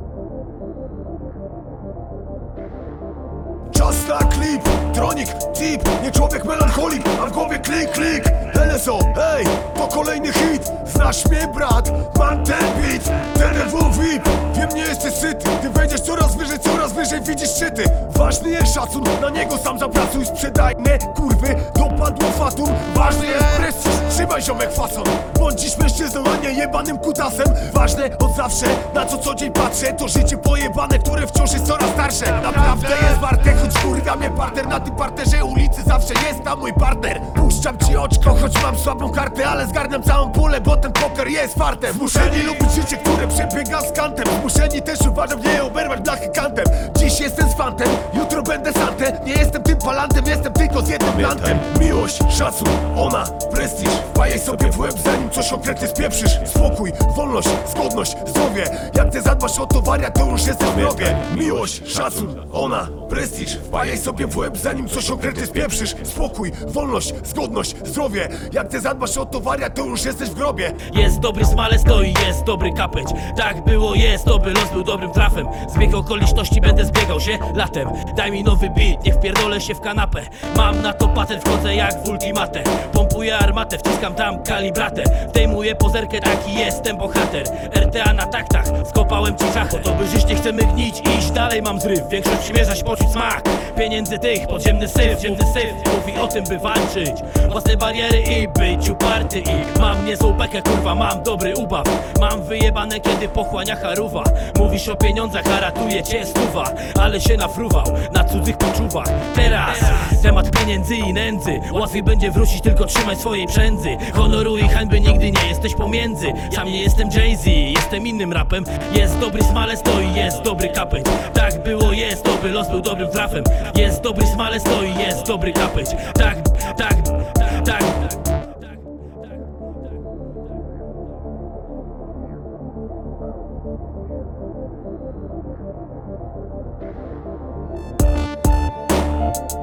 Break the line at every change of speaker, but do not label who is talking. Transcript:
Thank you. Czas na klip, tronik, tip Nie człowiek melancholik, a w głowie klik, klik. LSO, ej, to kolejny hit. Znasz mnie brat, mam ten beat. Ten VIP, wiem nie jesteś syty. Ty wejdziesz coraz wyżej, coraz wyżej widzisz szczyty. Ważny jest szacun, na niego sam zapracuj. Sprzedajne kurwy, dopadło fatum. Ważny jest prestiż, trzymaj ziomek fason. Bądź dziś mężczyzną, a nie jebanym kutasem. Ważne od zawsze, na co co dzień patrzę. To życie pojebane, które wciąż jest coraz starsze. Naprawdę jest warte, choć kurwa mnie parter Na tym parterze ulicy zawsze jest tam mój partner. Puszczam ci oczko, choć mam słabą kartę Ale zgarniam całą pulę, bo ten poker jest fartem. Zmuszeni lubić życie, które przebiega z kantem. Zmuszeni też uważam nie oberwać blachy kantem. Dziś jestem z fantem, jutro będę santem Nie jestem tym palantem, jestem tylko z jednym plantem Miłość, szacun, ona, prestiż. Wpajaj sobie w łeb, zanim coś konkretnie spieprzysz. Spokój, wolność, zgodność, zdrowie. Jak ty zadbasz o to wariat, to już jesteś w grobie. Miłość, szacun, ona, prestiż. Wpajaj sobie w łeb, zanim coś konkretnie spieprzysz. Spokój, wolność, zgodność, zdrowie. Jak ty zadbasz o to wariat, to już jesteś w grobie.
Jest dobry smalec, to i jest dobry kapeć. Tak było, jest, oby los był dobrym trafem. Zbieg okoliczności będę zbiegał się latem. Daj mi nowy beat, niech wpierdolę się w kanapę. Mam na to patent, wchodzę jak w ultimatę. Pompuję armatę, wciskam tam kalibratę. Zdejmuję pozerkę, taki jestem bohater. RTA na taktach, skopałem ci czachę To by żyć nie chcemy gnić, iść dalej mam zryw. Większość przymierzaś poczuć smak. Pieniędzy tych, podziemny syf, podziemny syf Mówi o tym by walczyć. Własne bariery i być uparty I mam niezłą bekę, kurwa, mam dobry ubaw. Mam wyjebane, kiedy pochłania charuwa. Mówisz o pieniądzach, a ratuje cię stuwa. Ale się nafruwał, na cudzych poczuwach. Teraz, temat pieniędzy i nędzy. Łatwiej będzie wrócić, tylko trzymaj swojej przędzy. Honoru i hańby nigdy nie jesteś pomiędzy. Sam nie jestem Jay-Z, jestem innym rapem. Jest dobry smalec, to i jest dobry kapeć. Tak było, jest, oby los był dobrym trafem. Jest dobry smalec, to i jest dobry kapeć. Tak, You